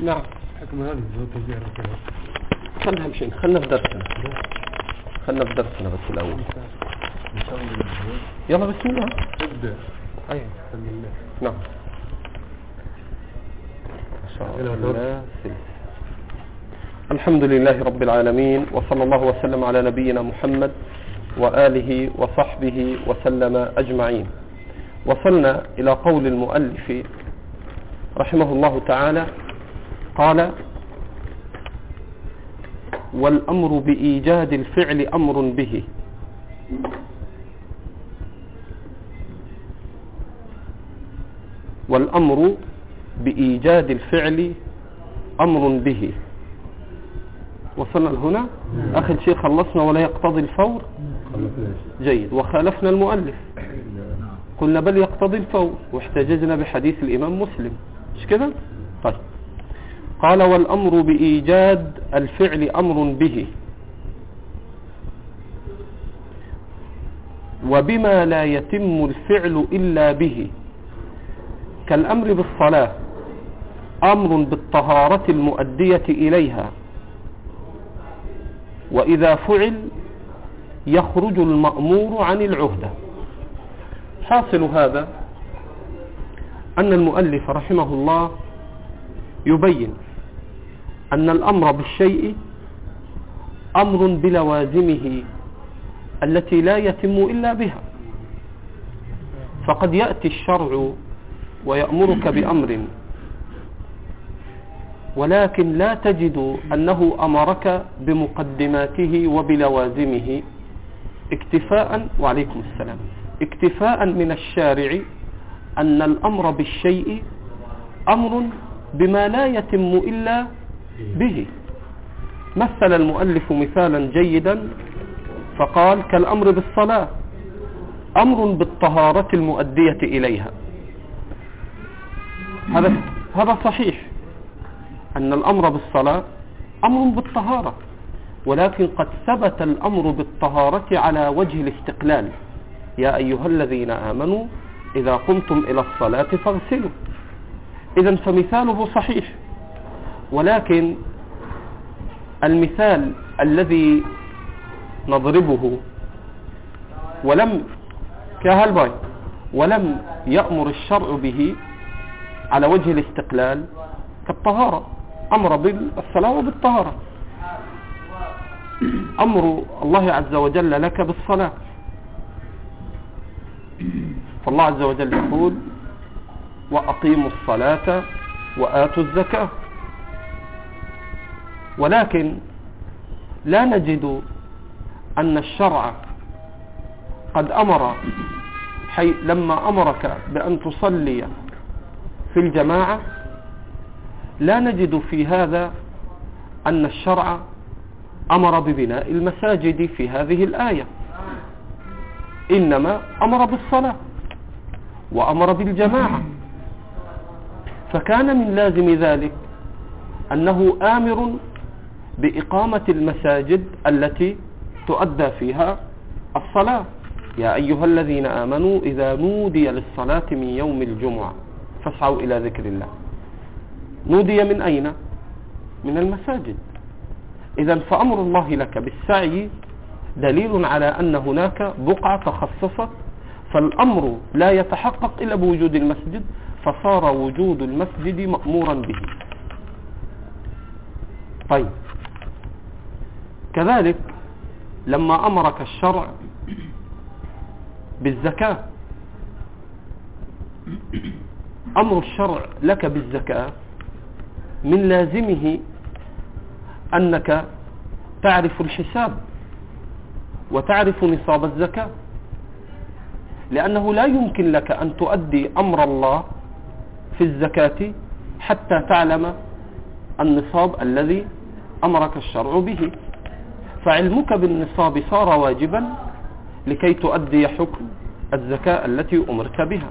نعم. حكم هذه كذا خلنا مشين خلنا في درسنا. خلنا في درسنا بس الأول. يلا بسم الله. ابدأ. أيوة. بسم الله نعم. الله. سلس. الحمد لله رب العالمين وصلى الله وسلم على نبينا محمد وآله وصحبه وسلم أجمعين. وصلنا إلى قول المؤلف رحمه الله تعالى قال والأمر بإيجاد الفعل أمر به. والأمر بإيجاد الفعل أمر به. وصلنا لهنا؟ أخي الشيخ خلصنا ولا يقتضي الفور؟ جيد. وخالفنا المؤلف. قلنا بل يقتضي الفور. واحتججنا بحديث الإمام مسلم. مش كده؟ طيب. قال والأمر بإيجاد الفعل أمر به. وبما لا يتم الفعل إلا به. كالأمر بالصلاة. أمر بالطهارة المؤدية إليها. وإذا فعل يخرج المأمور عن العهدة. حاصل هذا أن المؤلف رحمه الله يبين أن الأمر بالشيء أمر بلوازمه التي لا يتم إلا بها. فقد يأتي الشرع ويأمرك بأمر ولكن لا تجد أنه أمرك بمقدماته وبلوازمه. اكتفاء وعليكم السلام. اكتفاء من الشارع أن الأمر بالشيء أمر بما لا يتم إلا به. مثل المؤلف مثالا جيدا فقال كالأمر بالصلاة أمر بالطهارة المؤدية إليها. هذا هذا صحيح. أن الأمر بالصلاة أمر بالطهارة ولكن قد ثبت الأمر بالطهارة على وجه الاستقلال. يا أيها الذين آمنوا إذا قمتم إلى الصلاة فاغسلوا. إذا فمثاله صحيح. ولكن المثال الذي نضربه ولم كهالباي ولم يأمر الشرع به على وجه الاستقلال كالطهارة. أمر بالصلاة وبالطهارة. أمر الله عز وجل لك بالصلاة. فالله عز وجل يقول وأقيموا الصلاة وآتوا الزكاة. ولكن لا نجد أن الشرع قد أمر حي لما أمرك بأن تصلي في الجماعة لا نجد في هذا أن الشرع أمر ببناء المساجد في هذه الآية. إنما أمر بالصلاة. وأمر بالجماعة. فكان من لازم ذلك أنه آمر بإقامة المساجد التي تؤدى فيها الصلاة. يا أيها الذين آمنوا إذا نودي للصلاة من يوم الجمعة فاسعوا إلى ذكر الله. نودي من أين؟ من المساجد. إذا فأمر الله لك بالسعي دليل على أن هناك بقعة تخصصت فالأمر لا يتحقق إلا بوجود المسجد فصار وجود المسجد مأمورا به. طيب. كذلك لما أمرك الشرع بالزكاة أمر الشرع لك بالزكاة من لازمه أنك تعرف الحساب وتعرف نصاب الزكاة. لأنه لا يمكن لك أن تؤدي أمر الله في الزكاة حتى تعلم النصاب الذي أمرك الشرع به. فعلمك بالنصاب صار واجبا لكي تؤدي حكم الزكاة التي أمرت بها.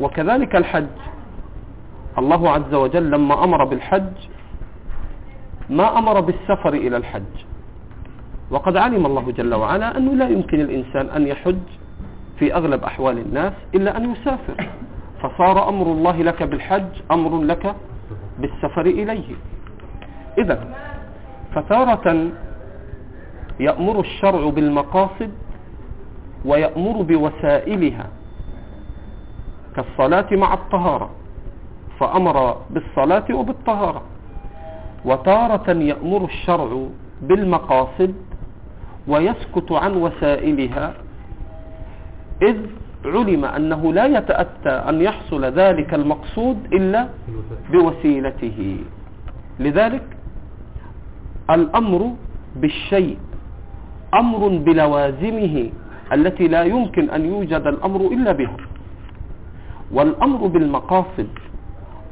وكذلك الحج. الله عز وجل لما أمر بالحج ما أمر بالسفر إلى الحج. وقد علم الله جل وعلا أنه لا يمكن الإنسان أن يحج في أغلب أحوال الناس إلا أن يسافر. فصار أمر الله لك بالحج أمر لك بالسفر إليه. إذا فتارة يأمر الشرع بالمقاصد ويأمر بوسائلها كالصلاة مع الطهارة فأمر بالصلاة وبالطهارة. وتارة يأمر الشرع بالمقاصد ويسكت عن وسائلها إذ علم أنه لا يتأتى أن يحصل ذلك المقصود إلا بوسيلته. لذلك الأمر بالشيء أمر بلوازمه التي لا يمكن أن يوجد الأمر إلا بها. والأمر بالمقاصد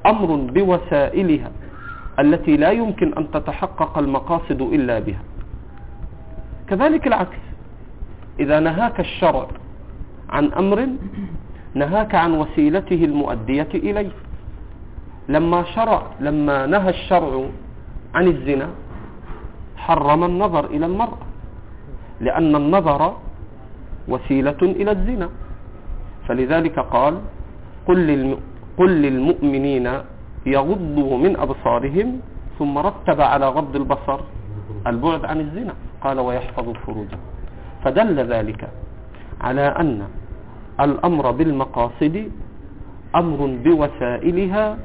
أمر بوسائلها التي لا يمكن أن تتحقق المقاصد إلا بها. كذلك العكس. إذا نهاك الشرع عن أمر نهاك عن وسيلته المؤدية إليه. لما شرع لما نهى الشرع عن الزنا حرم النظر إلى المرأة لأن النظر وسيلة إلى الزنا. فلذلك قال قل, قل للمؤمنين يغضوا من أبصارهم ثم رتب على غض البصر البعد عن الزنا. قال ويحفظ فروجه. فدل ذلك على أن الأمر بالمقاصد أمر بوسائلها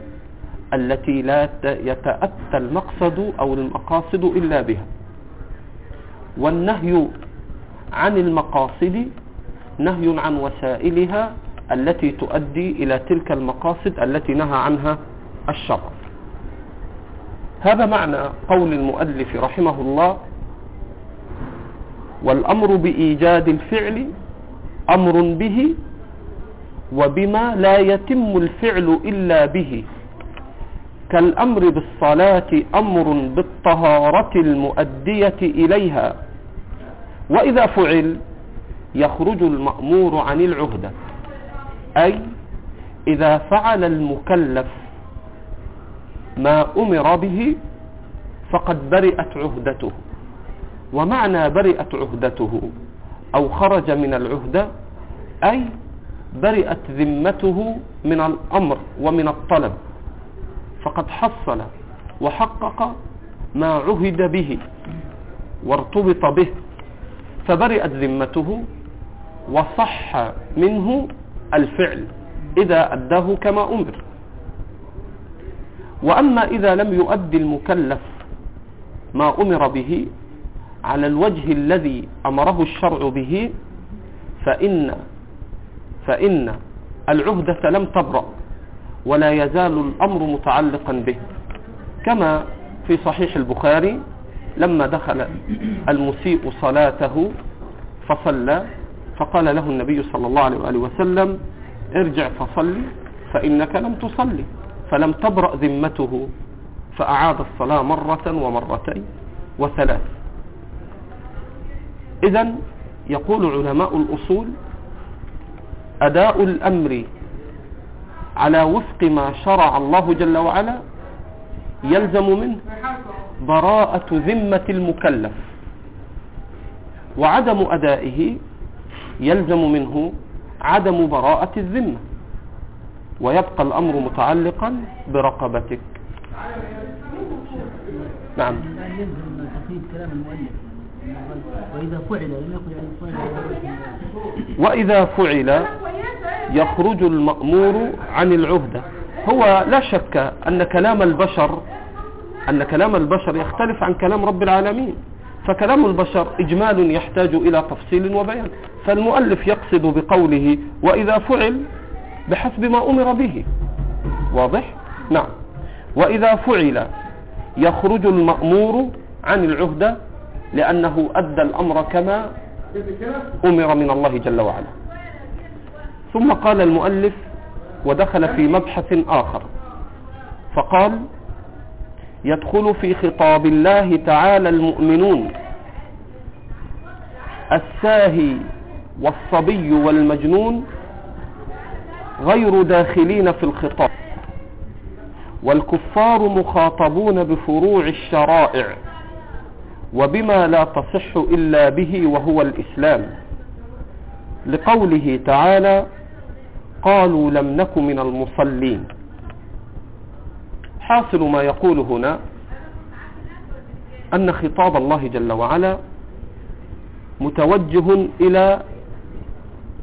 التي لا يتأتى المقصد أو المقاصد إلا بها. والنهي عن المقاصد نهي عن وسائلها التي تؤدي إلى تلك المقاصد التي نهى عنها الشرع. هذا معنى قول المؤلف رحمه الله والأمر بإيجاد الفعل أمر به وبما لا يتم الفعل إلا به. كالأمر بالصلاة أمر بالطهارة المؤدية إليها. وإذا فعل يخرج المأمور عن العهدة. أي إذا فعل المكلف ما أمر به فقد برئت عهدته. ومعنى برئت عهدته أو خرج من العهدة أي برئت ذمته من الأمر ومن الطلب. فقد حصل وحقق ما عهد به وارتبط به. فبرئت ذمته وصح منه الفعل إذا أداه كما أمر. وأما إذا لم يؤدي المكلف ما أمر به على الوجه الذي أمره الشرع به فإن فإن العهدة لم تبرأ ولا يزال الأمر متعلقا به. كما في صحيح البخاري لما دخل المسيء صلاته فصلى فقال له النبي صلى الله عليه وآله وسلم ارجع فصلي فإنك لم تصلي فلم تبرأ ذمته فأعاد الصلاة مرة ومرتين وثلاث. إذا يقول علماء الأصول أداء الأمر على وفق ما شرع الله جل وعلا يلزم منه براءة ذمة المكلف وعدم أدائه يلزم منه عدم براءة الذمة ويبقى الأمر متعلقا برقبتك. نعم. وإذا فعل لم يقل وإذا فعل يخرج المأمور عن العهدة. هو لا شك أن كلام البشر أن كلام البشر يختلف عن كلام رب العالمين. فكلام البشر إجمال يحتاج إلى تفصيل وبيان. فالمؤلف يقصد بقوله وإذا فعل بحسب ما أمر به. واضح؟ نعم. وإذا فعل يخرج المأمور عن العهدة لأنه أدى الأمر كما أمر من الله جل وعلا. ثم قال المؤلف ودخل في مبحث آخر. فقال يدخل في خطاب الله تعالى المؤمنون الساهي والصبي والمجنون غير داخلين في الخطاب والكفار مخاطبون بفروع الشرائع. وبما لا تصح إلا به وهو الإسلام. لقوله تعالى قالوا لم نك من المصلين. حاصل ما يقول هنا أن خطاب الله جل وعلا متوجه إلى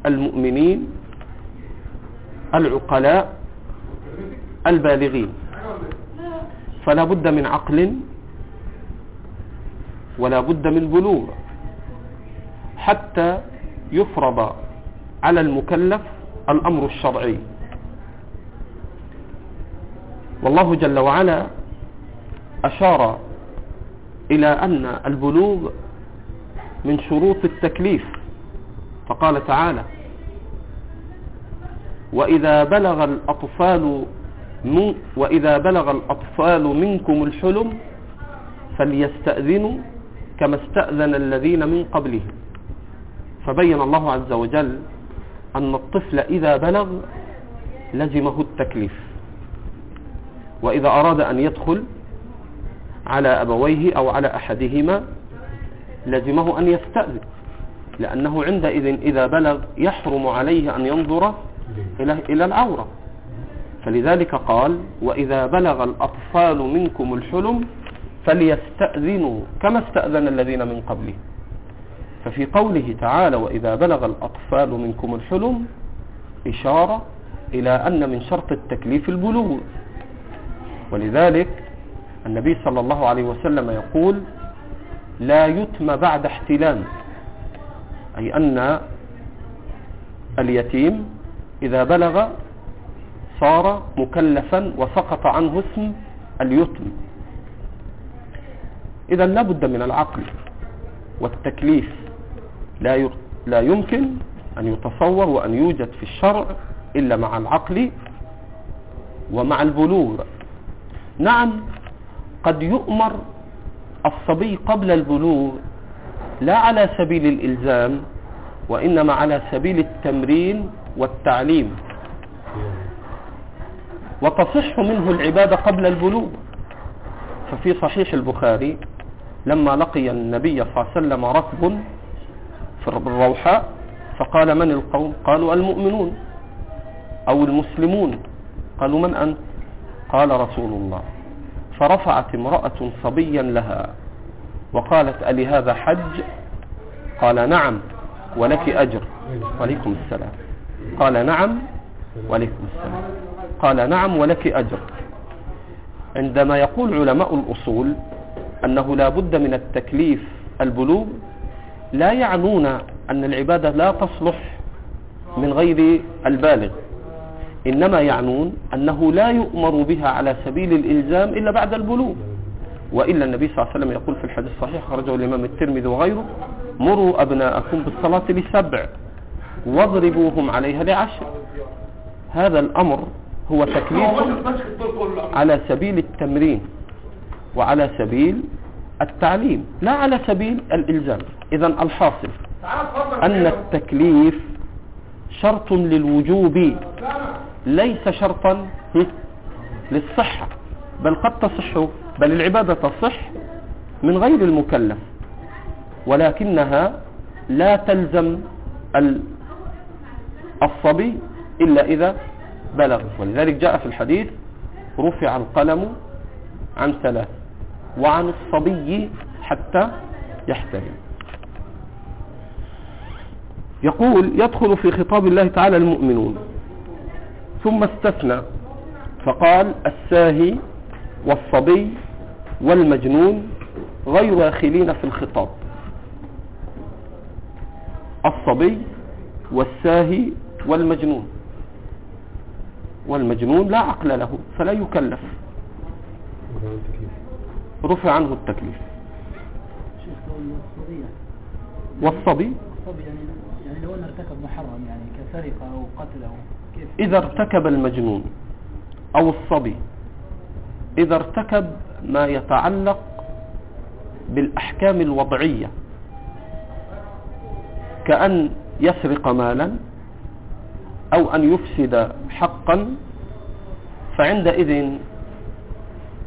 المؤمنين العقلاء البالغين. فلا بد من عقل ولا بد من بلوغ. حتى يفرض على المكلف الأمر الشرعي. والله جل وعلا أشار إلى أن البلوغ من شروط التكليف. فقال تعالى وإذا بلغ الأطفال من وإذا بلغ الأطفال منكم الحلم فليستأذنوا كما استأذن الذين من قبلهم فبين الله عز وجل أن الطفل إذا بلغ لزمه التكليف. وإذا أراد أن يدخل على أبويه أو على أحدهما لزمه أن يستأذن. لأنه عندئذ إذا بلغ يحرم عليه أن ينظر إلى, العورة. فلذلك قال وإذا بلغ الأطفال منكم الحلم فليستأذنوا كما استأذن الذين من قبلهم ففي قوله تعالى وإذا بلغ الأطفال منكم الحلم إشارة إلى أن من شرط التكليف البلوغ. ولذلك النبي صلى الله عليه وسلم يقول لا يتم بعد احتلام. أي أن اليتيم إذا بلغ صار مكلفا وسقط عنه اسم اليتم. إذا لا بد من العقل والتكليف. لا لا يمكن أن يتصور وأن يوجد في الشرع إلا مع العقل ومع البلوغ. نعم قد يؤمر الصبي قبل البلوغ لا على سبيل الإلزام وإنما على سبيل التمرين والتعليم. وتصح منه العبادة قبل البلوغ. ففي صحيح البخاري لما لقي النبي صلى الله عليه وسلم ركب في الروحاء فقال من القوم؟ قالوا المؤمنون أو المسلمون. قالوا من أنت؟ قال رسول الله. فرفعت امرأة صبيا لها وقالت ألي هذا حج؟ قال نعم ولك أجر. وعليكم السلام. قال نعم وعليكم السلام. قال نعم ولك أجر. عندما يقول علماء الأصول أنه لا بد من التكليف البلوغ لا يعنون أن العبادة لا تصلح من غير البالغ. إنما يعنون أنه لا يؤمر بها على سبيل الإلزام إلا بعد البلوغ. وإلا النبي صلى الله عليه وسلم يقول في الحديث الصحيح خرجه الإمام الترمذي وغيره مروا أبناءكم بالصلاة لسبع واضربوهم عليها لعشر هذا الأمر هو تكليف على سبيل التمرين. وعلى سبيل التعليم لا على سبيل الإلزام. إذا الحاصل أن التكليف شرط للوجوب ليس شرطا للصحة بل قد تصح بل العبادة تصح من غير المكلف. ولكنها لا تلزم الصبي إلا إذا بلغ. ولذلك جاء في الحديث رفع القلم عن ثلاث. وعن الصبي حتى يحترم. يقول يدخل في خطاب الله تعالى المؤمنون. ثم استثنى فقال الساهي والصبي والمجنون غير داخلين في الخطاب. الصبي والساهي والمجنون. والمجنون لا عقل له فلا يكلف. رفع عنه التكليف. والصبي؟ الصبي يعني لو ارتكب محرم يعني كسرقه أو قتل أو كيف إذا ارتكب المجنون أو الصبي إذا ارتكب ما يتعلق بالأحكام الوضعية كأن يسرق مالا أو أن يفسد حقا فعندئذ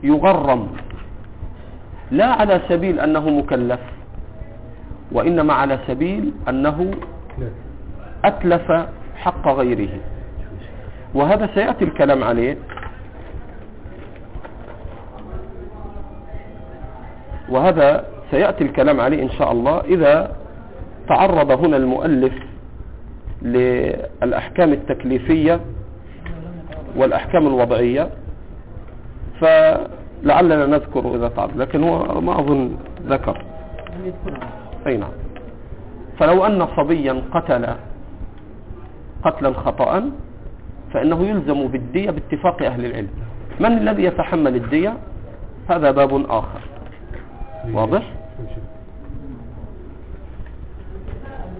يغرم لا على سبيل أنه مكلف وإنما على سبيل أنه أتلف حق غيره. وهذا سيأتي الكلام عليه. وهذا سيأتي الكلام عليه إن شاء الله. إذا تعرض هنا المؤلف للأحكام التكليفية والأحكام الوضعية فلعلنا نذكر إذا تعرض لكن هو ما أظن ذكر. أي نعم. فلو أن صبيا قتل قتلا خطأ فإنه يلزم بالدية باتفاق أهل العلم. من الذي يتحمل الدية؟ هذا باب آخر. واضح؟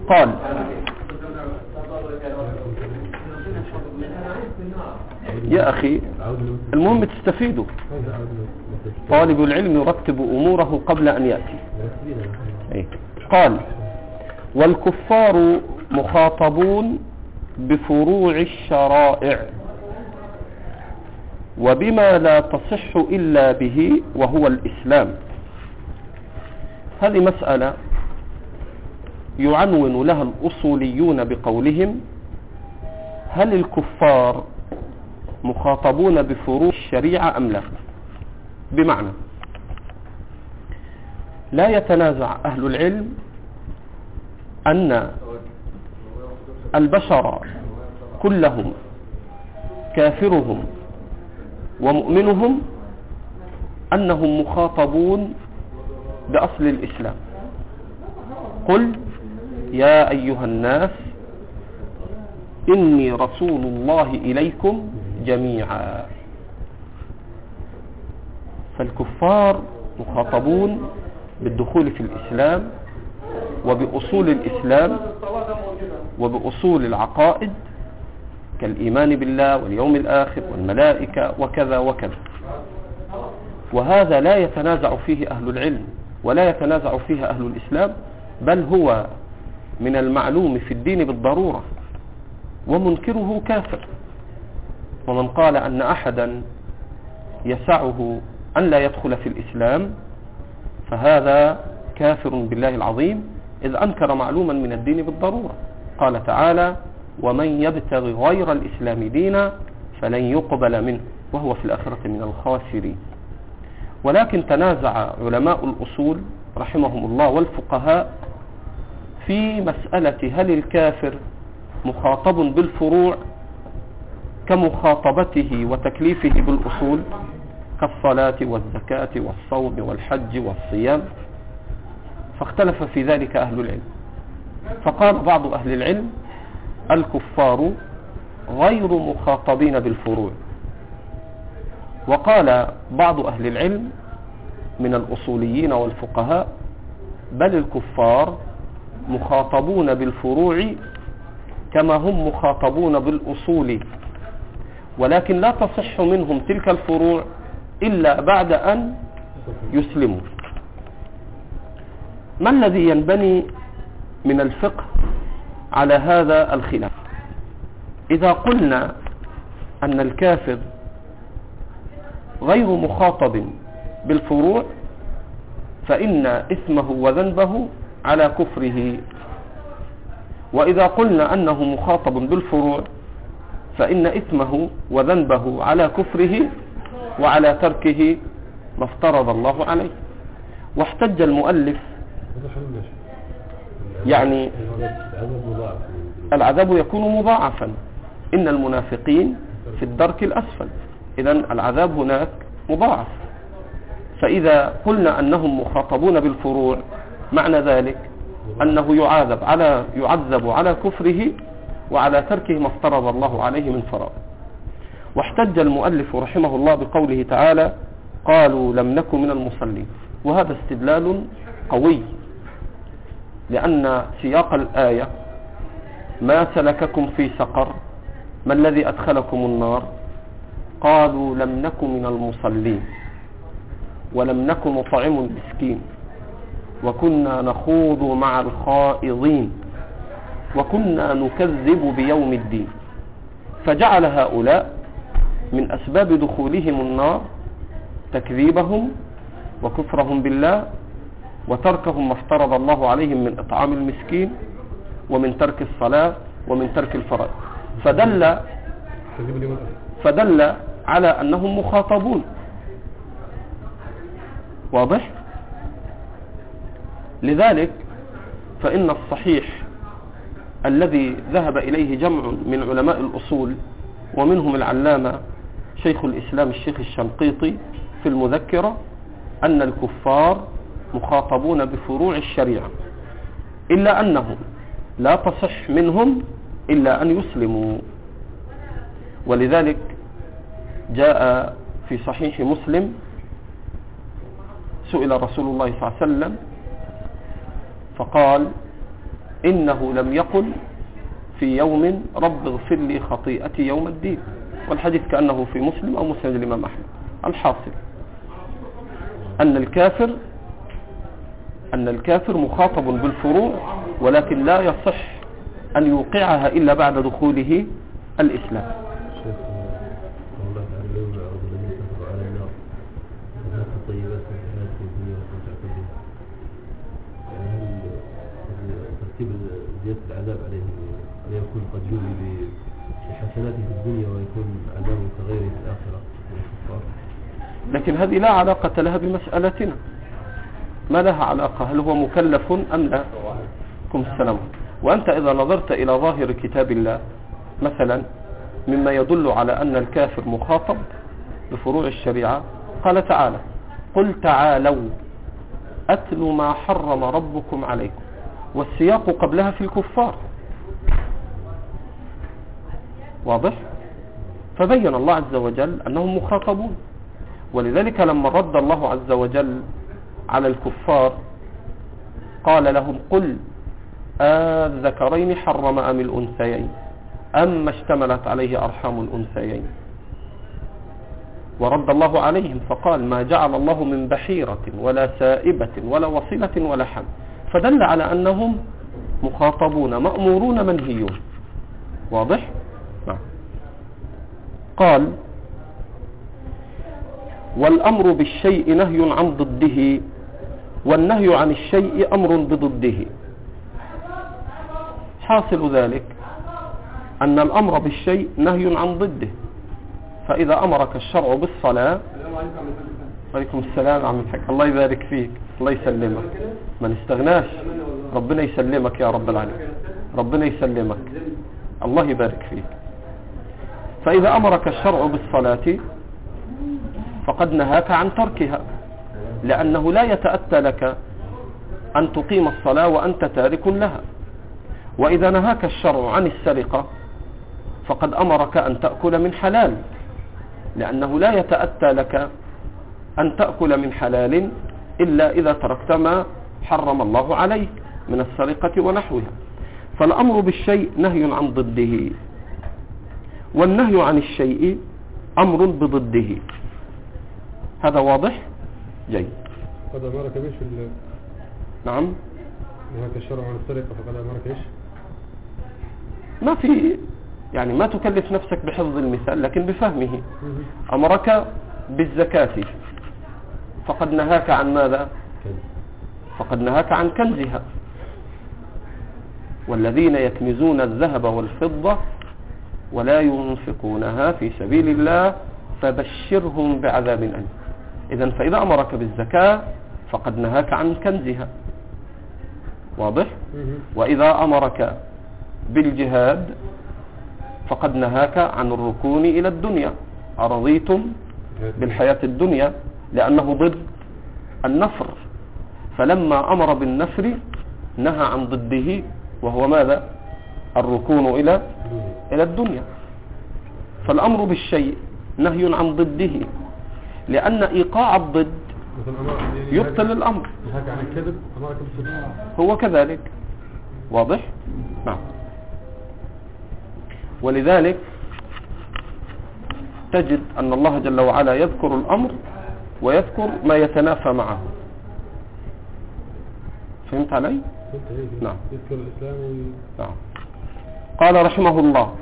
قال يا أخي المهم تستفيدوا. طالب العلم يرتب أموره قبل أن يأتي. إيه. قال والكفار مخاطبون بفروع الشرائع وبما لا تصح إلا به وهو الإسلام. هذه مسألة يعنون لها الأصوليون بقولهم هل الكفار مخاطبون بفروع الشريعة أم لا؟ بمعنى لا يتنازع أهل العلم أن البشر كلهم كافرهم ومؤمنهم أنهم مخاطبون بأصل الإسلام. قل يا أيها الناس إني رسول الله إليكم جميعا. فالكفار مخاطبون بالدخول في الإسلام وبأصول الإسلام وبأصول العقائد كالإيمان بالله واليوم الآخر والملائكة وكذا وكذا. وهذا لا يتنازع فيه أهل العلم ولا يتنازع فيه أهل الإسلام بل هو من المعلوم في الدين بالضرورة ومنكره كافر. ومن قال أن أحدا يسعه أن لا يدخل في الإسلام فهذا كافر بالله العظيم إذ أنكر معلوما من الدين بالضرورة. قال تعالى ومن يبتغي غير الإسلام دينا فلن يقبل منه. وهو في الآخرة من الخاسرين. ولكن تنازع علماء الأصول رحمهم الله والفقهاء في مسألة هل الكافر مخاطب بالفروع كمخاطبته وتكليفه بالأصول كالصلاة والزكاة والصوم والحج والصيام فاختلف في ذلك أهل العلم. فقال بعض أهل العلم الكفار غير مخاطبين بالفروع. وقال بعض أهل العلم من الأصوليين والفقهاء بل الكفار مخاطبون بالفروع كما هم مخاطبون بالأصول. ولكن لا تصح منهم تلك الفروع إلا بعد أن يسلموا. ما الذي ينبني من الفقه على هذا الخلاف؟ إذا قلنا أن الكافر غير مخاطب بالفروع فإن إثمه وذنبه على كفره. وإذا قلنا أنه مخاطب بالفروع فإن إثمه وذنبه على كفره وعلى تركه ما افترض الله عليه. واحتج المؤلف يعني العذاب يكون مضاعفا. إن المنافقين في الدرك الأسفل. إذا العذاب هناك مضاعف. فإذا قلنا أنهم مخاطبون بالفروع معنى ذلك أنه يعذب على يعذب على كفره وعلى تركه ما افترض الله عليه من فرائض واحتج المؤلف رحمه الله بقوله تعالى قالوا لم نكن من المصلين. وهذا استدلال قوي لأن سياق الآية ما سلككم في سقر ما الذي أدخلكم النار؟ قالوا لم نكن من المصلين ولم نكن نطعم المسكين وكنا نخوض مع الخائضين. وكنا نكذب بيوم الدين. فجعل هؤلاء من أسباب دخولهم النار تكذيبهم وكفرهم بالله وتركهم ما افترض الله عليهم من إطعام المسكين ومن ترك الصلاة ومن ترك الفرائض. فدل فدل على أنهم مخاطبون. واضح؟ لذلك فإن الصحيح الذي ذهب إليه جمع من علماء الأصول ومنهم العلامة شيخ الإسلام الشيخ الشنقيطي في المذكرة أن الكفار مخاطبون بفروع الشريعة إلا أنهم لا تصح منهم إلا أن يسلموا. ولذلك جاء في صحيح مسلم سئل رسول الله صلى الله عليه وسلم فقال إنه لم يقل في يوم رب اغفر لي خطيئتي يوم الدين. والحديث كأنه في مسلم أو مسلم الإمام أحمد. الحاصل. أن الكافر أن الكافر مخاطب بالفروع ولكن لا يصح أن يوقعها إلا بعد دخوله الإسلام. العذاب عليهم أن يكون قد جوزي بحسناته في الدنيا ويكون عذابه كغيره في الآخرة. لكن هذه لا علاقة لها بمسألتنا. ما لها علاقة؟ هل هو مكلف أم لا؟ كم السلام. وأنت إذا نظرت إلى ظاهر كتاب الله مثلا مما يدل على أن الكافر مخاطب بفروع الشريعة قال تعالى قل تعالوا أتل ما حرم ربكم عليكم. والسياق قبلها في الكفار. واضح؟ فبين الله عز وجل أنهم مخاطبون. ولذلك لما رد الله عز وجل على الكفار قال لهم قل الذكرين حرم أم الأنثيين؟ أما اشتملت عليه أرحام الأنثيين. ورد الله عليهم فقال ما جعل الله من بحيرة ولا سائبة ولا وصلة ولا حم فدل على أنهم مخاطبون مأمورون منهيون. واضح؟ نعم. قال والأمر بالشيء نهي عن ضده والنهي عن الشيء أمر بضده. حاصل ذلك أن الأمر بالشيء نهي عن ضده. فإذا أمرك الشرع بالصلاة عليكم السلام عم الحاج الله يبارك فيك. الله يسلمك. ما نستغناش ربنا يسلمك يا رب العالمين. ربنا يسلمك. الله يبارك فيك. فإذا أمرك الشرع بالصلاة فقد نهاك عن تركها لأنه لا يتأتى لك أن تقيم الصلاة وأنت تارك لها. وإذا نهاك الشرع عن السرقة فقد أمرك أن تأكل من حلال لأنه لا يتأتى لك أن تأكل من حلال إلا إذا تركت ما حرم الله عليك من السرقة ونحوها. فالأمر بالشيء نهي عن ضده. والنهي عن الشيء أمر بضده. هذا واضح؟ جيد. قد أمرك بيش ال- نعم. نهاك الشرع عن السرقة فقد أمرك إيش ما في يعني ما تكلف نفسك بحفظ المثال لكن بفهمه. أمرك بالزكاة. فقد نهاك عن ماذا؟ فقد نهاك عن كنزها. والذين يكنزون الذهب والفضة ولا ينفقونها في سبيل الله فبشرهم بعذاب أليم. إذا فإذا أمرك بالزكاة فقد نهاك عن كنزها. واضح؟ وإذا أمرك بالجهاد فقد نهاك عن الركون إلى الدنيا. أرضيتم بالحياة الدنيا. لأنه ضد النفر. فلما أمر بالنفر نهى عن ضده وهو ماذا؟ الركون إلى إلى الدنيا. فالأمر بالشيء نهي عن ضده لأن إيقاع الضد يبطل الأمر. هو كذلك. واضح؟ نعم. ولذلك تجد أن الله جل وعلا يذكر الأمر ويذكر ما يتنافى معه فهمت علي؟ نعم. يذكر الإسلام نعم قال رحمه الله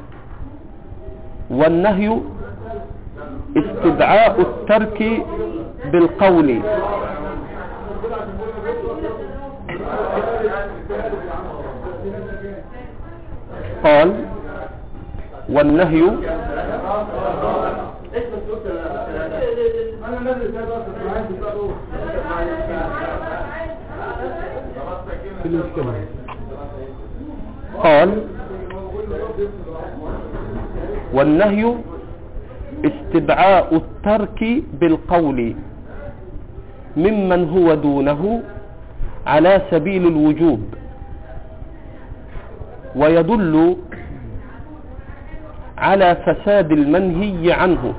والنهي استدعاء الترك بالقول والنهي في المشكلة قال والنهي استدعاء الترك بالقول ممن هو دونه على سبيل الوجوب ويدل على فساد المنهي عنه.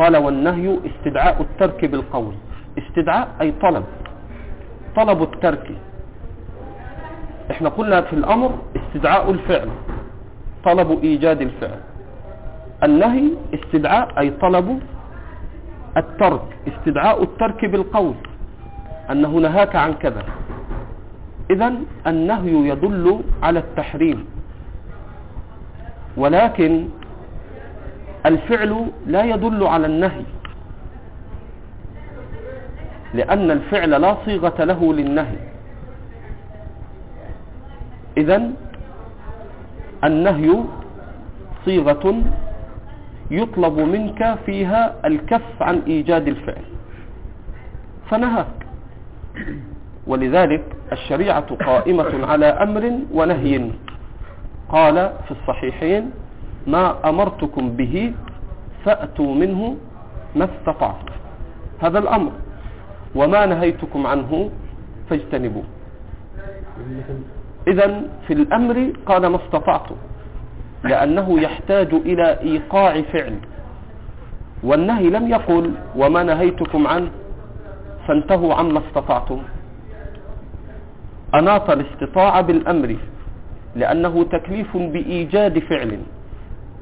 قال والنهي استدعاء الترك بالقول. استدعاء أي طلب. طلب الترك. إحنا قلنا في الأمر استدعاء الفعل. طلب إيجاد الفعل. النهي استدعاء أي طلب الترك. استدعاء الترك بالقول. أنه نهاك عن كذا. إذا النهي يدل على التحريم. ولكن الفعل لا يدل على النهي لأن الفعل لا صيغة له للنهي. إذا النهي صيغة يطلب منك فيها الكف عن إيجاد الفعل. فنهاك. ولذلك الشريعة قائمة على أمر ونهي. قال في الصحيحين ما أمرتكم به فأتوا منه ما استطعتم. هذا الأمر. وما نهيتكم عنه فاجتنبوه. إذا في الأمر قال ما استطعتم. لأنه يحتاج إلى إيقاع فعل. والنهي لم يقل وما نهيتكم عنه فانتهوا عما استطعتم. أناط الاستطاعة بالأمر لأنه تكليف بإيجاد فعل.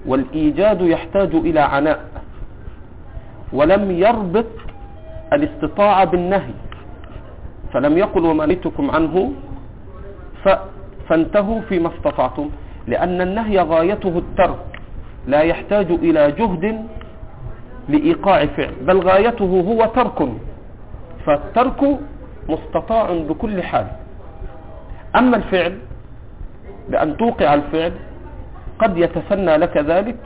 والإيجاد يحتاج إلى عناء ولم يربط الاستطاعة بالنهي فلم يقل وما نهيتكم عنه فانتهوا فيما استطعتم لأن النهي غايته الترك لا يحتاج إلى جهد لإيقاع فعل بل غايته هو ترك فالترك مستطاع بكل حال. أما الفعل بأن توقع الفعل قد يتسنى لك ذلك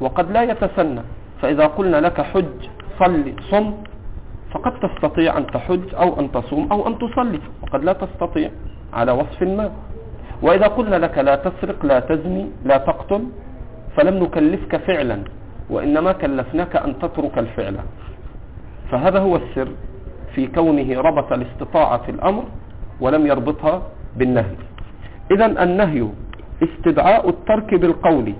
وقد لا يتسنى. فإذا قلنا لك حج صل صم فقد تستطيع أن تحج أو أن تصوم أو أن تصلي وقد لا تستطيع على وصف ما. وإذا قلنا لك لا تسرق لا تزني لا تقتل فلم نكلفك فعلا وإنما كلفناك أن تترك الفعل. فهذا هو السر في كونه ربط الاستطاعة في الأمر ولم يربطها بالنهي. إذا النهي استدعاء الترك بالقول.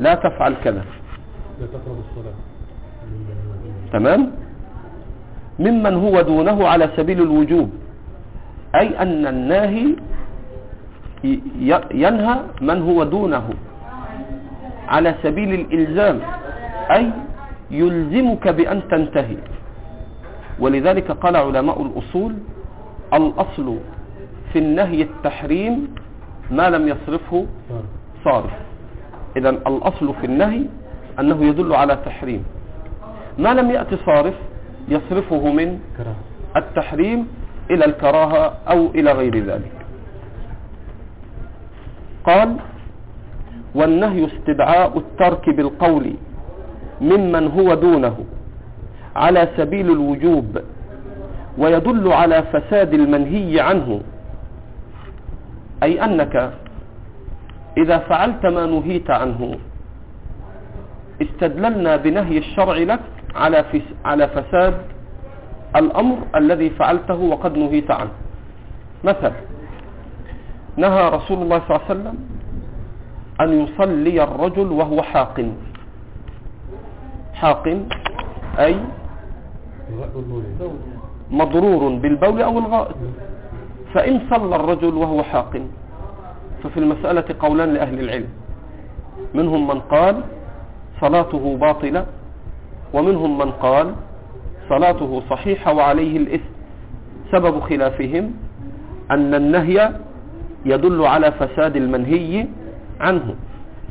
لا تفعل كذا. لا تقرب الصلاة. تمام؟ ممن هو دونه على سبيل الوجوب. أي أن الناهي ينهى من هو دونه على سبيل الإلزام. أي يلزمك بأن تنتهي. ولذلك قال علماء الأصول الأصل في النهي التحريم ما لم يصرفه صار صارف إذا الأصل في النهي أنه يدل على تحريم. ما لم يأتي صارف يصرفه من التحريم إلى الكراهة أو إلى غير ذلك. قال والنهي استدعاء الترك بالقول ممن هو دونه على سبيل الوجوب ويدل على فساد المنهي عنه أي أنك إذا فعلت ما نهيت عنه استدللنا بنهي الشرع لك على على فساد الأمر الذي فعلته وقد نهيت عنه. مثلا نهى رسول الله صلى الله عليه وسلم أن يصلي الرجل وهو حاق حاق أي مضرور بالبول أو الغائط. فإن صلى الرجل وهو حاق ففي المسألة قولان لأهل العلم. منهم من قال صلاته باطلة ومنهم من قال صلاته صحيحة وعليه الإثم. سبب خلافهم أن النهي يدل على فساد المنهي عنه.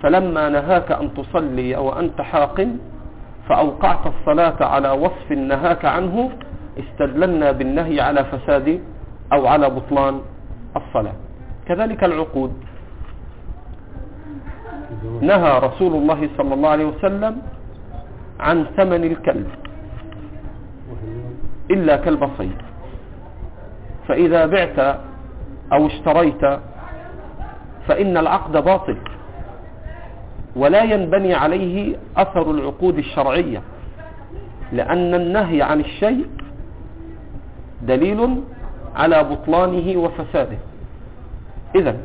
فلما نهاك أن تصلي وأنت حاق فأوقعت الصلاة على وصف نهاك عنه استدللنا بالنهي على فساد أو على بطلان الصلاة. كذلك العقود. نهى رسول الله صلى الله عليه وسلم عن ثمن الكلب. إلا كلب صيد فإذا بعت أو اشتريت فإن العقد باطل. ولا ينبني عليه أثر العقود الشرعية. لأن النهي عن الشيء دليل على بطلانه وفساده. إذا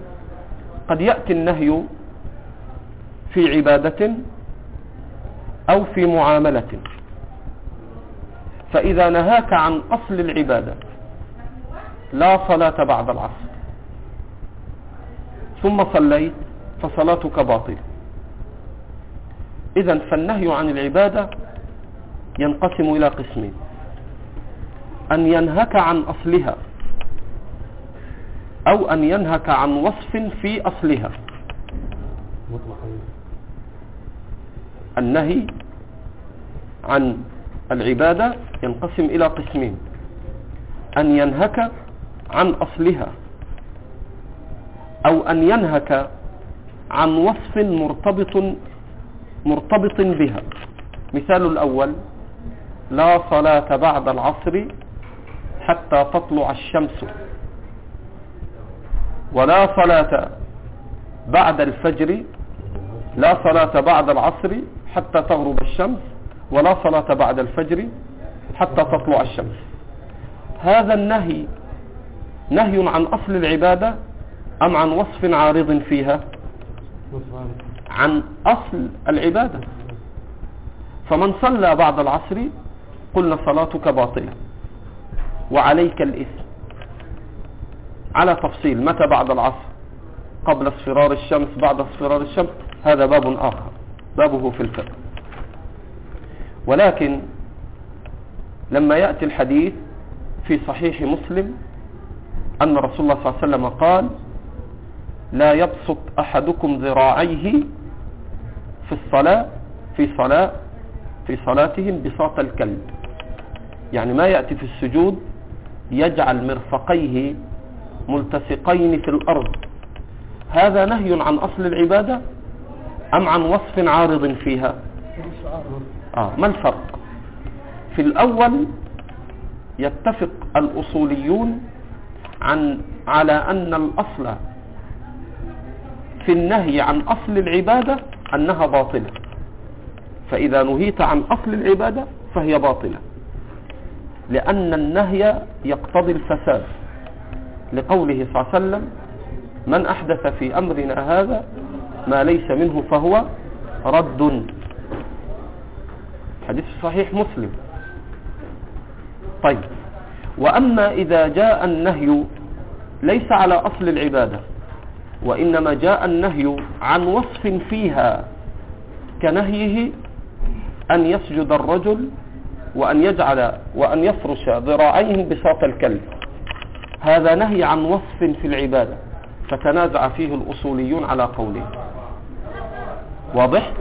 قد يأتي النهي في عبادة أو في معاملة. فإذا نهاك عن أصل العبادة لا صلاة بعد العصر. ثم صليت فصلاتك باطلة. إذا فالنهي عن العبادة ينقسم إلى قسمين. أن ينهك عن أصلها أو أن ينهك عن وصف في أصلها. النهي عن العبادة ينقسم إلى قسمين. أن ينهك عن أصلها أو أن ينهك عن وصف مرتبط مرتبط بها. مثال الأول لا صلاة بعد العصر حتى تطلع الشمس. ولا صلاة بعد الفجر لا صلاة بعد العصر حتى تغرب الشمس ولا صلاة بعد الفجر حتى تطلع الشمس. هذا النهي نهي عن أصل العبادة أم عن وصف عارض فيها؟ عن أصل العبادة. فمن صلى بعد العصر قلنا صلاتك باطلة وعليك الإثم. على تفصيل متى بعد العصر؟ قبل اصفرار الشمس بعد اصفرار الشمس؟ هذا باب آخر بابه في الفقه. ولكن لما يأتي الحديث في صحيح مسلم أن رسول الله صلى الله عليه وسلم قال لا يبسط أحدكم ذراعيه في الصلاة في صلاة في صلاتهم بساط الكلب. يعني ما يأتي في السجود يجعل مرفقيه ملتصقين في الأرض. هذا نهي عن أصل العبادة أم عن وصف عارض فيها؟ آه ما الفرق؟ في الأول يتفق الأصوليون عن على أن الأصل في النهي عن أصل العبادة أنها باطلة. فإذا نهيت عن أصل العبادة فهي باطلة. لأن النهي يقتضي الفساد. لقوله صلى الله عليه وسلم من أحدث في أمرنا هذا ما ليس منه فهو رد. حديث صحيح مسلم. طيب. وأما إذا جاء النهي ليس على أصل العبادة وإنما جاء النهي عن وصف فيها كنهيه أن يسجد الرجل وأن يجعل وأن يفرش ذراعيه بساط الكلب. هذا نهي عن وصف في العبادة فتنازع فيه الأصوليون على قوله. واضح؟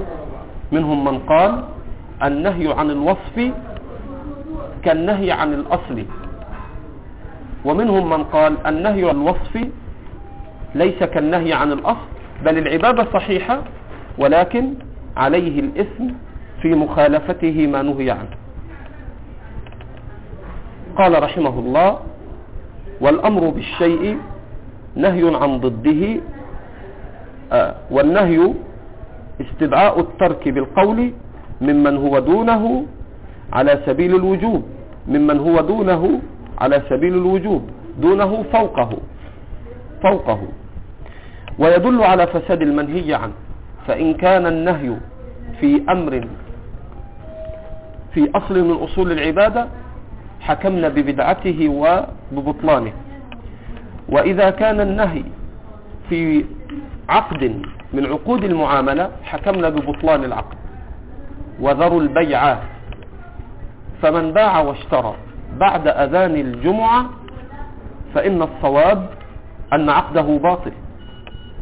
منهم من قال النهي عن الوصف كالنهي عن الأصل. ومنهم من قال النهي عن الوصف ليس كالنهي عن الأصل بل العبادة صحيحة ولكن عليه الإثم في مخالفته ما نهي عنه. قال رحمه الله والأمر بالشيء نهي عن ضده آه والنهي استدعاء الترك بالقول ممن هو دونه على سبيل الوجوب ممن هو دونه على سبيل الوجوب دونه فوقه فوقه. ويدل على فساد المنهي عنه فإن كان النهي في أمر في أصل من أصول العبادة حكمنا ببدعته وببطلانه. وإذا كان النهي في عقد من عقود المعاملة حكمنا ببطلان العقد. وذروا البيع. فمن باع واشترى بعد أذان الجمعة فإن الصواب أن عقده باطل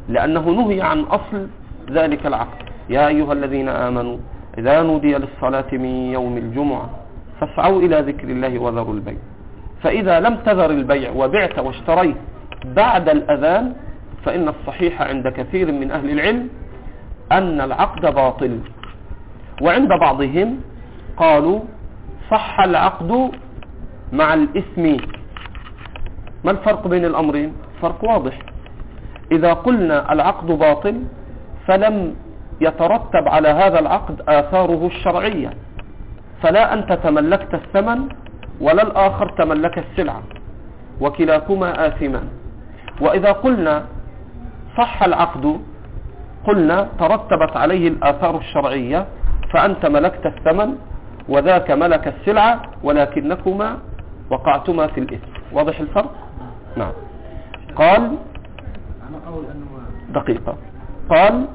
لأنه نهي عن أصل ذلك العقد. يا أيها الذين آمنوا إذا نودي للصلاة من يوم الجمعة فاسعوا إلى ذكر الله وذروا البيع. فإذا لم تذر البيع وبعت واشتريت بعد الأذان فإن الصحيح عند كثير من أهل العلم أن العقد باطل. وعند بعضهم قالوا صح العقد مع الاسم ما الفرق بين الأمرين؟ فرق واضح. إذا قلنا العقد باطل فلم يترتب على هذا العقد آثاره الشرعية. فلا أنت تملكت الثمن ولا الآخر تملك السلعة وكلاكما آثمان. وإذا قلنا صح العقد قلنا ترتبت عليه الآثار الشرعية فأنت ملكت الثمن وذاك ملك السلعة ولكنكما وقعتما في الإثم. واضح الفرق؟ نعم. قال دقيقة. قال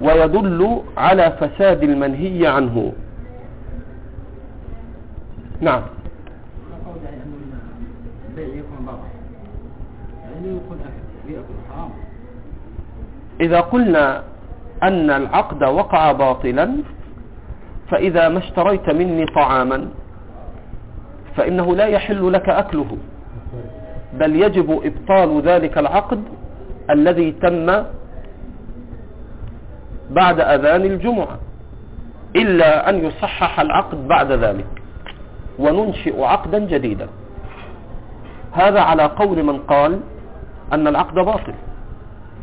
ويدل على فساد المنهي عنه نعم على قول يعني أنه البيع يكون باطل يعني يكون أكل يأكل حرام إذا قلنا أن العقد وقع باطلا فإذا ما اشتريت مني طعاما فإنه لا يحل لك أكله. بل يجب إبطال ذلك العقد الذي تم بعد أذان الجمعة إلا أن يصحح العقد بعد ذلك. وننشئ عقدا جديدا. هذا على قول من قال أن العقد باطل.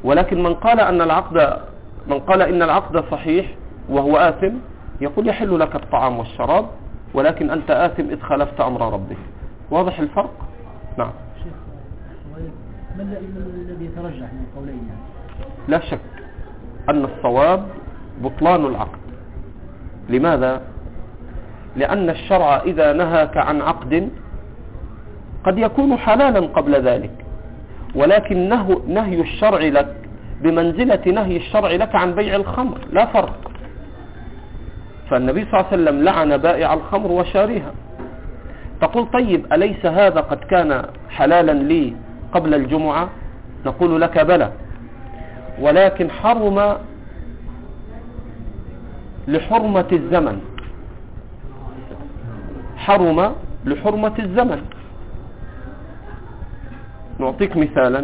ولكن من قال أن العقد من قال إن العقد صحيح وهو آثم يقول يحل لك الطعام والشراب ولكن أنت آثم إذ خالفت أمر ربك. واضح الفرق؟ نعم. شيخ ما الذي يترجح من القولين يعني؟ لا شك أن الصواب بطلان العقد. لماذا؟ لأن الشرع إذا نهاك عن عقد قد يكون حلالا قبل ذلك. ولكن نه- نهي الشرع لك بمنزلة نهي الشرع لك عن بيع الخمر لا فرق. فالنبي صلى الله عليه وسلم لعن بائع الخمر وشاريها. تقول طيب أليس هذا قد كان حلالا لي قبل الجمعة؟ نقول لك بلى. ولكن حرم لحرمة الزمن. حرم لحرمة الزمن. نعطيك مثالا.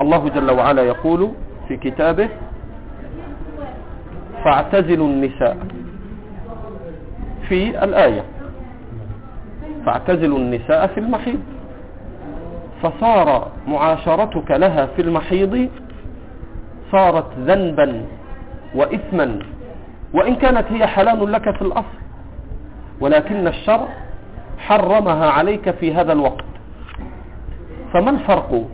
الله جل وعلا يقول في كتابه فاعتزلوا النساء. في الآية. فاعتزلوا النساء في المحيض. فصار معاشرتك لها في المحيض صارت ذنبا وإثما. وإن كانت هي حلال لك في الأصل. ولكن الشرع حرمها عليك في هذا الوقت. فما الفرق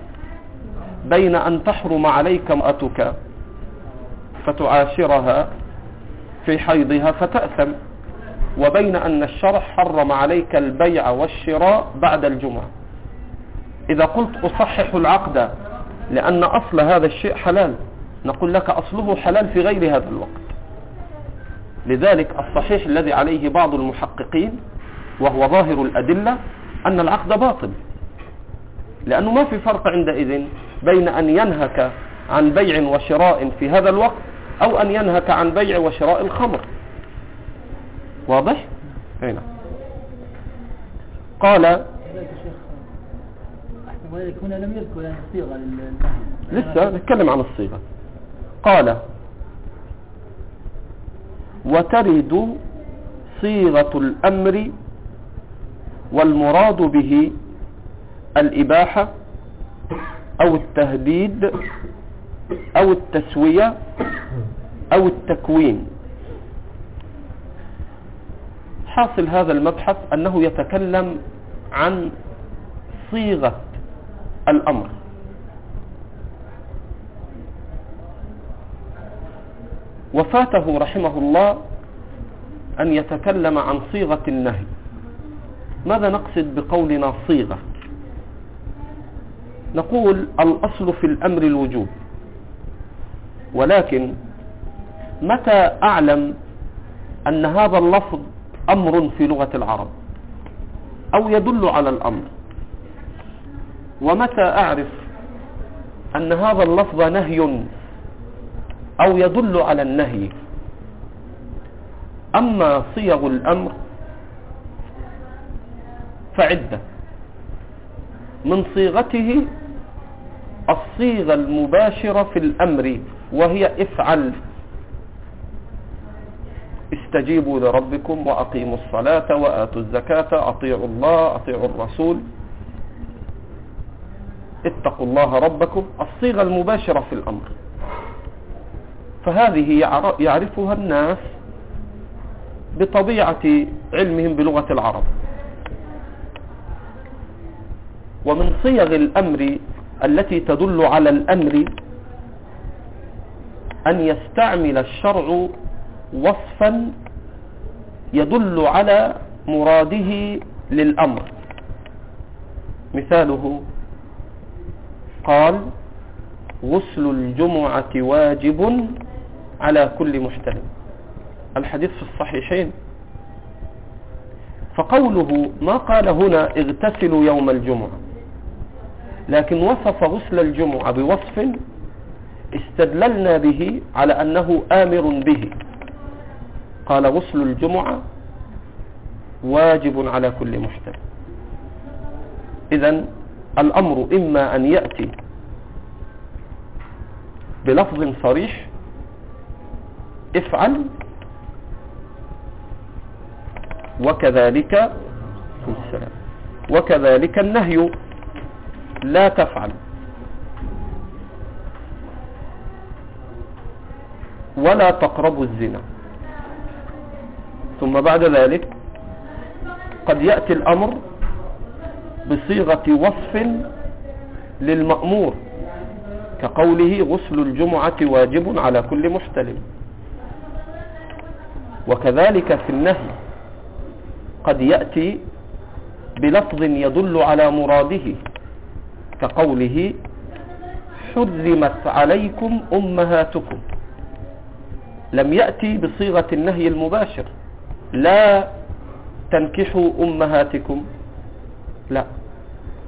بين أن تحرم عليك امرأتك فتعاشرها في حيضها فتأثم وبين أن الشرع حرم عليك البيع والشراء بعد الجمعة؟ إذا قلت أصحح العقد لأن أصل هذا الشيء حلال نقول لك أصله حلال في غير هذا الوقت. لذلك الصحيح الذي عليه بعض المحققين وهو ظاهر الأدلة أن العقد باطل. لأنه ما في فرق عندئذ بين أن ينهك عن بيع وشراء في هذا الوقت أو أن ينهك عن بيع وشراء الخمر. واضح؟ هنا قال أحسن ولذلك هنا لم يذكر صيغة للنهي لسه نتكلم عن الصيغة. قال وترد صيغة الأمر والمراد به الإباحة أو التهديد أو التسوية أو التكوين. حاصل هذا المبحث أنه يتكلم عن صيغة الأمر. وفاته رحمه الله أن يتكلم عن صيغة النهي. ماذا نقصد بقولنا صيغة؟ نقول الأصل في الأمر الوجوب. ولكن متى أعلم أن هذا اللفظ أمر في لغة العرب؟ أو يدل على الأمر؟ ومتى أعرف أن هذا اللفظ نهي أو يدل على النهي. أما صيغ الأمر فعدة. من صيغته الصيغة المباشرة في الأمر وهي افعل. استجيبوا لربكم وأقيموا الصلاة وآتوا الزكاة أطيعوا الله أطيعوا الرسول. اتقوا الله ربكم. الصيغة المباشرة في الأمر. فهذه يعرفها الناس بطبيعة علمهم بلغة العرب. ومن صيغ الأمر التي تدل على الأمر أن يستعمل الشرع وصفا يدل على مراده للأمر. مثاله قال غسل الجمعة واجب على كل محتلم الحديث في الصحيحين. فقوله ما قال هنا اغتسلوا يوم الجمعة. لكن وصف غسل الجمعة بوصف استدللنا به على أنه آمر به. قال غسل الجمعة واجب على كل محتلم إذا الأمر إما أن يأتي بلفظ صريح افعل. وكذلك السلام وكذلك النهي. لا تفعل. ولا تقربوا الزنا. ثم بعد ذلك قد يأتي الأمر بصيغة وصف للمأمور كقوله غسل الجمعة واجب على كل محتلم. وكذلك في النهي قد يأتي بلفظ يدل على مراده كقوله حرمت عليكم أمهاتكم. لم يأتي بصيغة النهي المباشر. لا تنكحوا أمهاتكم. لا.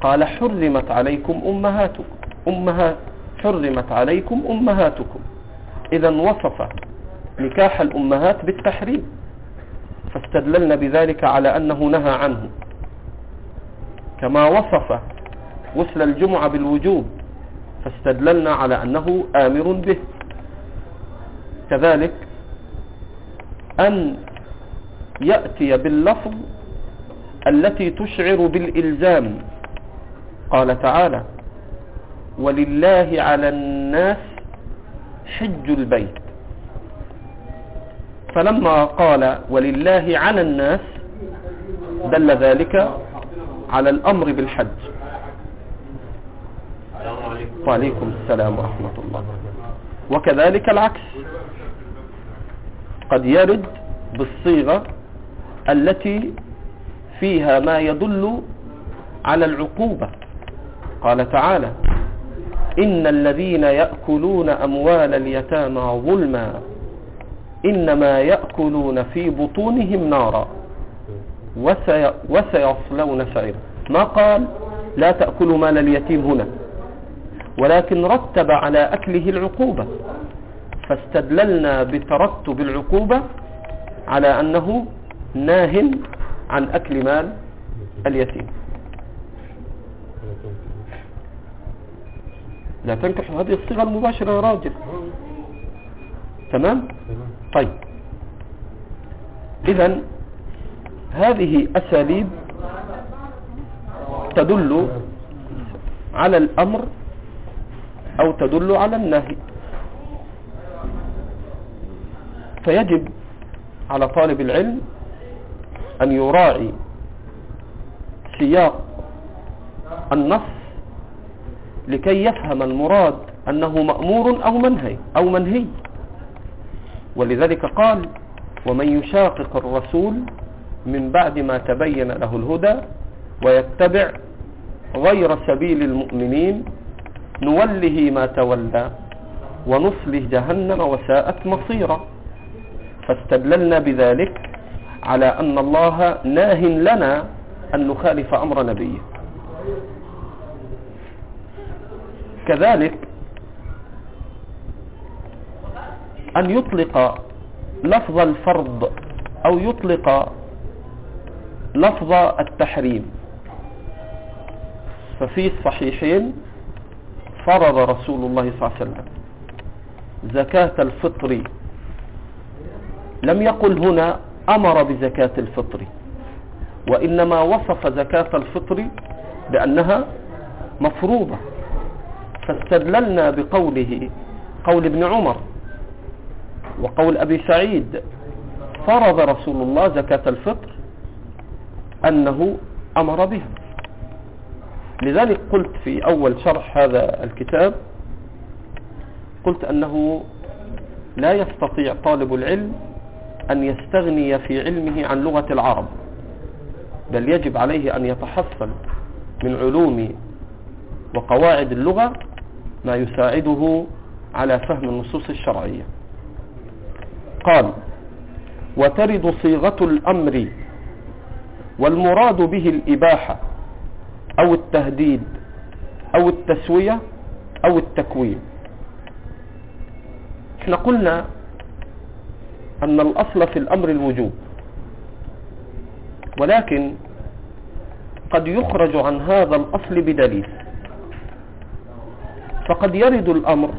قال حرمت عليكم أمهاتكم. أمهات حرمت عليكم أمهاتكم. إذا وصف نكاح الأمهات بالتحريم. فاستدللنا بذلك على أنه نهى عنه. كما وصف غسل الجمعة بالوجوب فاستدللنا على أنه آمر به. كذلك أن يأتي باللفظ التي تشعر بالإلزام. قال تعالى ولله على الناس حج البيت. فلما قال ولله على الناس دل ذلك على الأمر بالحج. وعليكم السلام ورحمة الله. وكذلك العكس. قد يرد بالصيغة التي فيها ما يدل على العقوبة. قال تعالى إن الذين يأكلون أموال اليتامى ظلما إنما يأكلون في بطونهم نارا وسي وسيصلون سعيرا. ما قال؟ لا تأكلوا مال اليتيم هنا. ولكن رتب على أكله العقوبة. فاستدللنا بترتب العقوبة على أنه ناه عن أكل مال اليتيم. لا تنكح هذه الصيغة المباشرة يا راجل. تمام. طيب. إذا هذه أساليب تدل على الأمر أو تدل على النهي. فيجب على طالب العلم أن يراعي سياق النص لكي يفهم المراد أنه مأمور أو منهي أو منهي. ولذلك قال ومن يشاقق الرسول من بعد ما تبين له الهدى ويتبع غير سبيل المؤمنين نوله ما تولى ونصله جهنم وساءت مصيرا. فاستدللنا بذلك على أن الله ناه لنا أن نخالف أمر نبيه. كذلك أن يطلق لفظ الفرض أو يطلق لفظ التحريم. ففي الصحيحين فرض رسول الله صلى الله عليه وسلم زكاة الفطر. لم يقل هنا أمر بزكاة الفطر وإنما وصف زكاة الفطر بأنها مفروضة. فاستدللنا بقوله قول ابن عمر وقول أبي سعيد فرض رسول الله زكاة الفطر أنه أمر بها. لذلك قلت في أول شرح هذا الكتاب قلت أنه لا يستطيع طالب العلم أن يستغني في علمه عن لغة العرب بل يجب عليه أن يتحصل من علوم وقواعد اللغة ما يساعده على فهم النصوص الشرعية. قال وترد صيغة الأمر والمراد به الإباحة أو التهديد أو التسوية أو التكوين. إحنا قلنا أن الأصل في الأمر الوجوب ولكن قد يخرج عن هذا الأصل بدليل. فقد يرد الأمر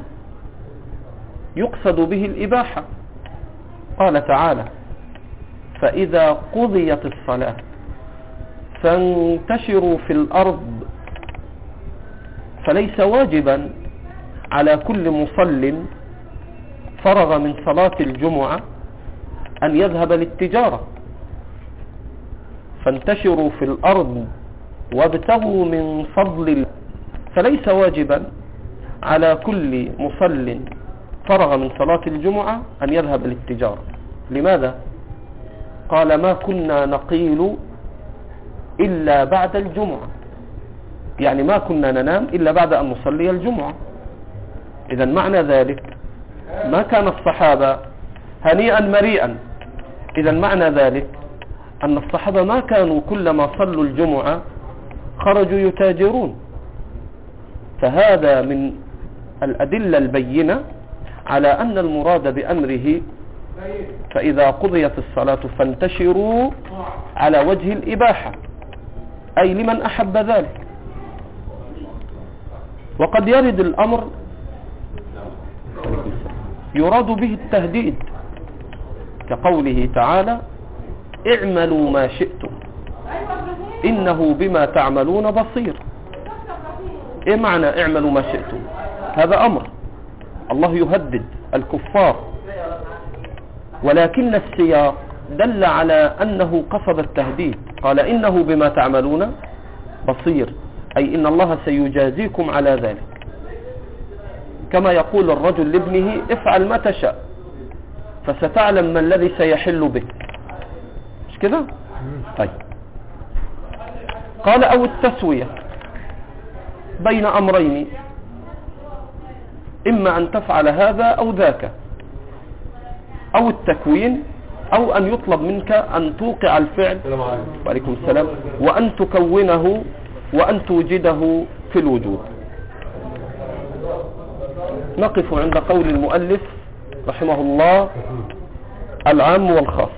يقصد به الإباحة. قال تعالى فإذا قضيت الصلاة فانتشروا في الأرض فليس واجبا على كل مصل فرغ من صلاة الجمعة أن يذهب للتجارة. فانتشروا في الأرض وابتغوا من فضل فليس واجبا على كل مصل فرغ من صلاة الجمعة أن يذهب للتجارة. لماذا؟ قال ما كنا نقيل إلا بعد الجمعة. يعني ما كنا ننام إلا بعد أن نصلي الجمعة. إذا معنى ذلك ما كان الصحابة هنيئا مريئا. إذا معنى ذلك أن الصحابة ما كانوا كلما صلوا الجمعة خرجوا يتاجرون. فهذا من الأدلة البينة على أن المراد بأمره فإذا قضيت الصلاة فانتشروا على وجه الإباحة. أي لمن أحب ذلك. وقد يرد الأمر يراد به التهديد كقوله تعالى اعملوا ما شئتم. إنه بما تعملون بصير. إيه معنى اعملوا ما شئتم؟ هذا أمر. الله يهدد الكفار. ولكن السياق دل على أنه قصد التهديد. قال إنه بما تعملون بصير. أي إن الله سيجازيكم على ذلك. كما يقول الرجل لابنه افعل ما تشاء. فستعلم ما الذي سيحل بك مش كده؟ طيب. قال أو التسوية بين أمرين. إما أن تفعل هذا أو ذاك. أو التكوين أو أن يطلب منك أن توقع الفعل. وعليكم السلام. وأن تكونه وأن توجده في الوجود. نقف عند قول المؤلف رحمه الله العام والخاص؟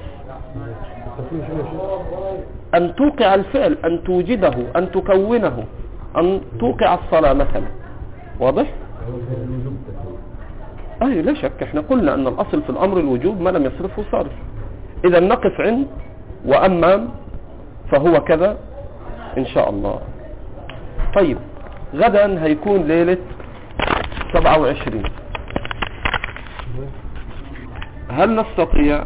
أن توقع الفعل أن توجده أن تكونه أن توقع الصلاة مثلا. واضح؟ أي لا شك إحنا قلنا أن الأصل في الأمر الوجوب ما لم يصرفه صارف. إذا نقف عند وأما فهو كذا إن شاء الله. طيب غدا هيكون ليلة 27 هل نستطيع